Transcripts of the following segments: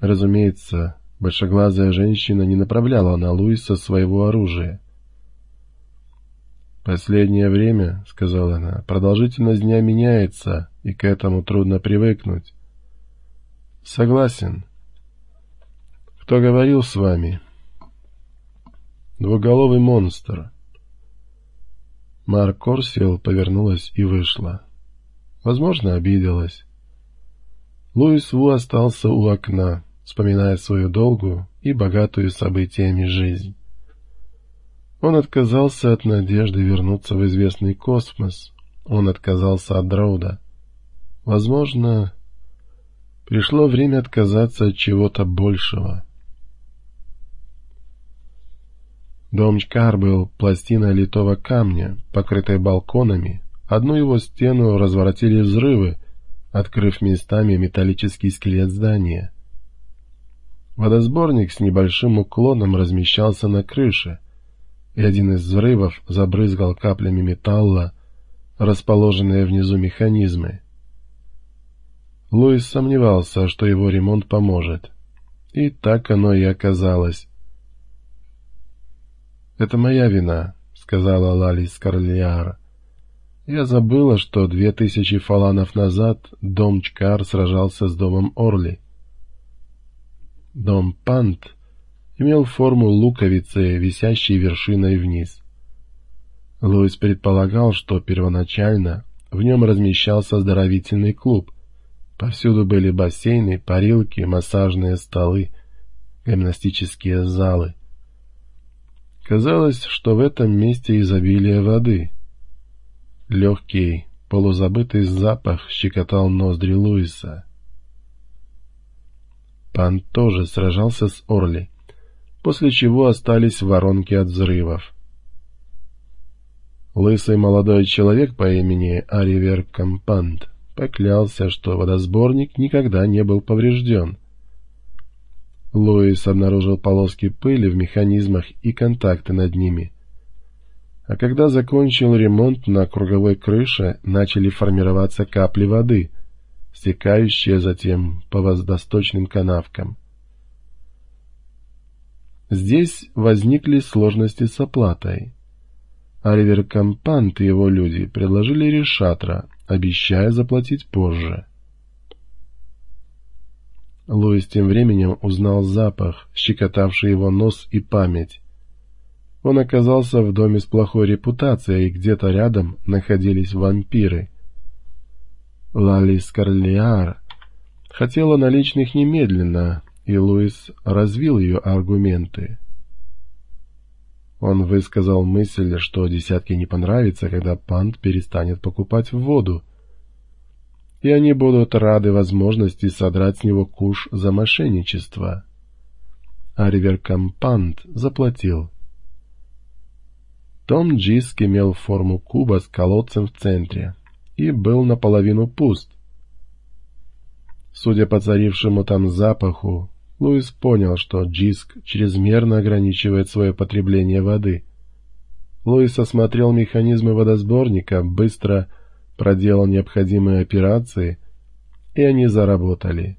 Разумеется, большеглазая женщина не направляла на Луиса своего оружия. «Последнее время, — сказала она, — продолжительность дня меняется, и к этому трудно привыкнуть». «Согласен. Кто говорил с вами?» «Двуголовый монстр». Марк Корсил повернулась и вышла. Возможно, обиделась. Луис Ву остался у окна, вспоминая свою долгую и богатую событиями жизнь. Он отказался от надежды вернуться в известный космос. Он отказался от Дроуда. Возможно, пришло время отказаться от чего-то большего. Дом Чкар был пластиной литого камня, покрытой балконами. Одну его стену разворотили взрывы, открыв местами металлический скелет здания. Водосборник с небольшим уклоном размещался на крыше, и один из взрывов забрызгал каплями металла, расположенные внизу механизмы. Луис сомневался, что его ремонт поможет. И так оно и оказалось. «Это моя вина», — сказала Лалис Карлиара. «Я забыла, что две тысячи фаланов назад дом Чкар сражался с домом Орли. Дом Пант имел форму луковицы, висящей вершиной вниз. Луис предполагал, что первоначально в нем размещался оздоровительный клуб. Повсюду были бассейны, парилки, массажные столы, гимнастические залы. Казалось, что в этом месте изобилие воды. Легкий, полузабытый запах щекотал ноздри Луиса. Пан тоже сражался с Орли, после чего остались воронки от взрывов. Лысый молодой человек по имени Аривер Кампант поклялся, что водосборник никогда не был поврежден — Луис обнаружил полоски пыли в механизмах и контакты над ними. А когда закончил ремонт на круговой крыше, начали формироваться капли воды, стекающие затем по воздосточным канавкам. Здесь возникли сложности с оплатой. Аривер Кампант и его люди предложили решатра, обещая заплатить позже. Луис тем временем узнал запах, щекотавший его нос и память. Он оказался в доме с плохой репутацией, и где-то рядом находились вампиры. Лали Скарлиар хотела наличных немедленно, и Луис развил ее аргументы. Он высказал мысль, что десятке не понравится, когда пант перестанет покупать воду, и они будут рады возможности содрать с него куш за мошенничество. Аривер Кампант заплатил. Том Джиск имел форму куба с колодцем в центре и был наполовину пуст. Судя по царившему там запаху, Луис понял, что Джиск чрезмерно ограничивает свое потребление воды. Луис осмотрел механизмы водосборника, быстро проделал необходимые операции, и они заработали.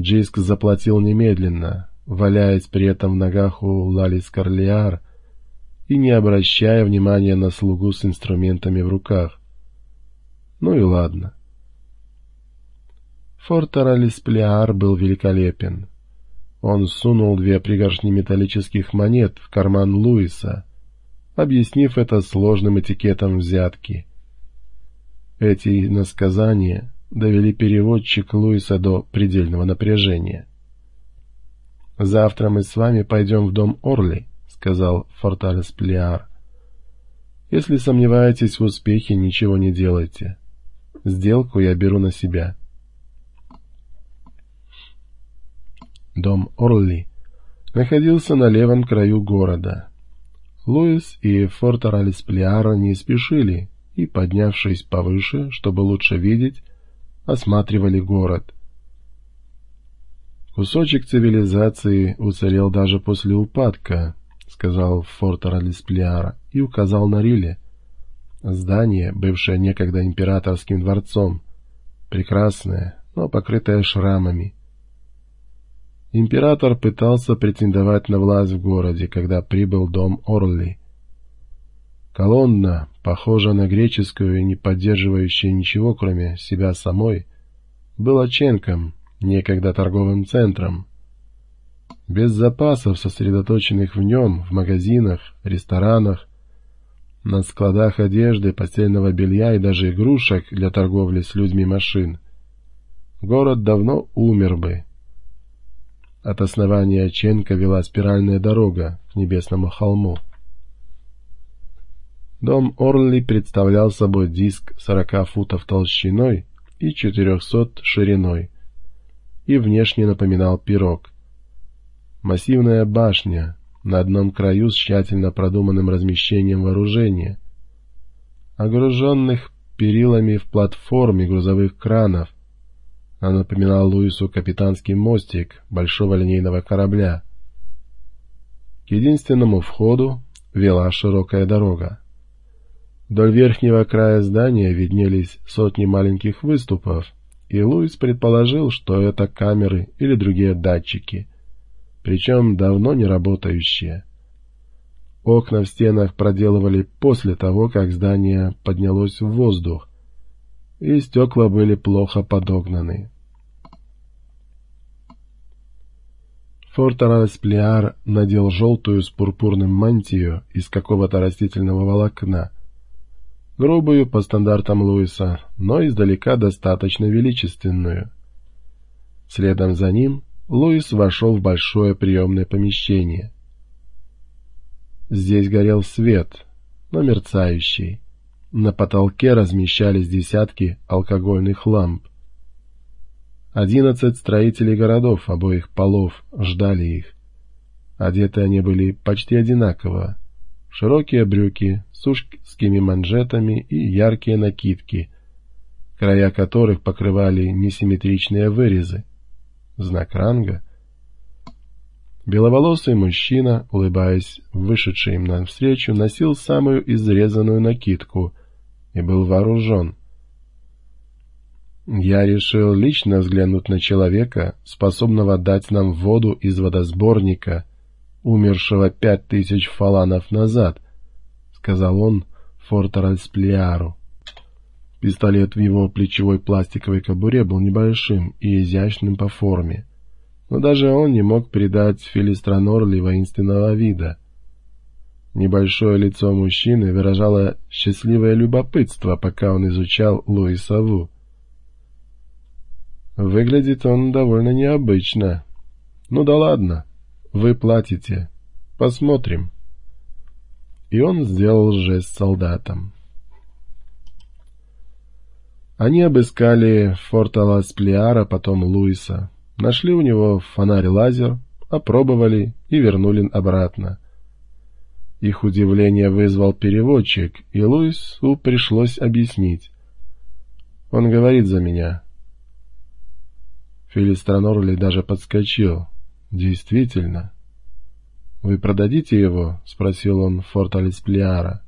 Джиск заплатил немедленно, валяясь при этом в ногах у Лалис Карлиар и не обращая внимания на слугу с инструментами в руках. Ну и ладно. Форт Аралисплиар был великолепен. Он сунул две пригоршни металлических монет в карман Луиса, объяснив это сложным этикетом взятки — эти насказания довели переводчик Луиса до предельного напряжения. «Завтра мы с вами пойдем в дом Орли», — сказал Форталес Плеар. «Если сомневаетесь в успехе, ничего не делайте. Сделку я беру на себя». Дом Орли находился на левом краю города. Луис и Форталес Плеар не спешили, и, поднявшись повыше, чтобы лучше видеть, осматривали город. «Кусочек цивилизации уцелел даже после упадка», — сказал Фортер Алисплиара и указал на Риле. Здание, бывшее некогда императорским дворцом, прекрасное, но покрытое шрамами. Император пытался претендовать на власть в городе, когда прибыл дом Орли. Колонна, похожая на греческую и не поддерживающая ничего, кроме себя самой, была Ченком, некогда торговым центром. Без запасов, сосредоточенных в нем, в магазинах, ресторанах, на складах одежды, постельного белья и даже игрушек для торговли с людьми машин, город давно умер бы. От основания Ченка вела спиральная дорога к небесному холму. Дом Орли представлял собой диск 40 футов толщиной и 400 шириной, и внешне напоминал пирог. Массивная башня на одном краю с тщательно продуманным размещением вооружения, огруженных перилами в платформе грузовых кранов, она напоминала Луису капитанский мостик большого линейного корабля. К единственному входу вела широкая дорога. Вдоль верхнего края здания виднелись сотни маленьких выступов, и Луис предположил, что это камеры или другие датчики, причем давно не работающие. Окна в стенах проделывали после того, как здание поднялось в воздух, и стекла были плохо подогнаны. Фортерас Плеар надел желтую с пурпурным мантию из какого-то растительного волокна, грубую по стандартам Луиса, но издалека достаточно величественную. Следом за ним Луис вошел в большое приемное помещение. Здесь горел свет, но мерцающий. На потолке размещались десятки алкогольных ламп. Одиннадцать строителей городов обоих полов ждали их. Одеты они были почти одинаково. Широкие брюки с узкими манжетами и яркие накидки, края которых покрывали несимметричные вырезы. Знак ранга. Беловолосый мужчина, улыбаясь, вышедший им навстречу, носил самую изрезанную накидку и был вооружен — я решил лично взглянуть на человека, способного дать нам воду из водосборника, умершего пять тысяч фаланов назад, — сказал он Фортеральсплиару. Пистолет в его плечевой пластиковой кобуре был небольшим и изящным по форме, но даже он не мог придать Филистронорли воинственного вида. Небольшое лицо мужчины выражало счастливое любопытство, пока он изучал Луиса Ву. Выглядит он довольно необычно. Ну да ладно, вы платите. Посмотрим. И он сделал жест солдатам. Они обыскали форта Лас-Плиара, потом Луиса. Нашли у него фонарь-лазер, опробовали и вернули обратно. Их удивление вызвал переводчик, и Луису пришлось объяснить. Он говорит за меня. Филистронорли даже подскочил. «Действительно». «Вы продадите его?» — спросил он Форталисплиара.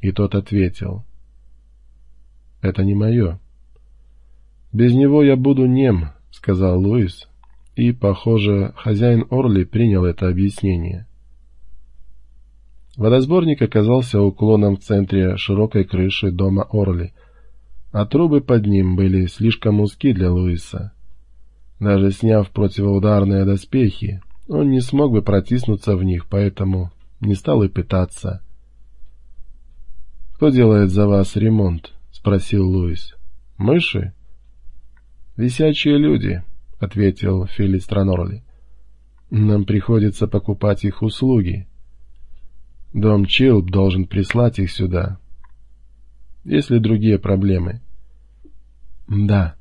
И тот ответил. «Это не мое». «Без него я буду нем», — сказал Луис, и, похоже, хозяин Орли принял это объяснение. Водосборник оказался уклоном в центре широкой крыши дома Орли, а трубы под ним были слишком узки для Луиса. Даже сняв противоударные доспехи, он не смог бы протиснуться в них, поэтому не стал и пытаться. «Кто делает за вас ремонт?» — спросил Луис. «Мыши?» «Висячие люди», — ответил Филис Транорли. «Нам приходится покупать их услуги. Дом Чилп должен прислать их сюда. Есть ли другие проблемы?» «Да»,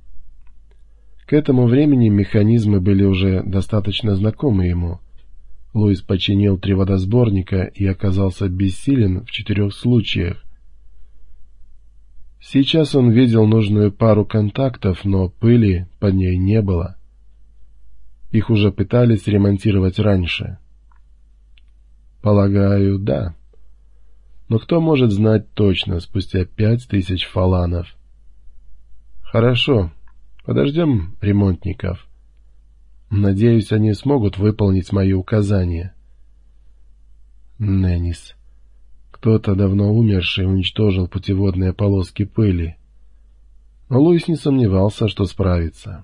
к этому времени механизмы были уже достаточно знакомы ему. Луис починил три водосборника и оказался бессилен в четырех случаях. Сейчас он видел нужную пару контактов, но пыли под ней не было. Их уже пытались ремонтировать раньше. Полагаю, да. Но кто может знать точно спустя пять тысяч фаланов? Хорошо. Подождем ремонтников. Надеюсь, они смогут выполнить мои указания. Неннис. Кто-то давно умерший уничтожил путеводные полоски пыли. Но Луис не сомневался, что справится.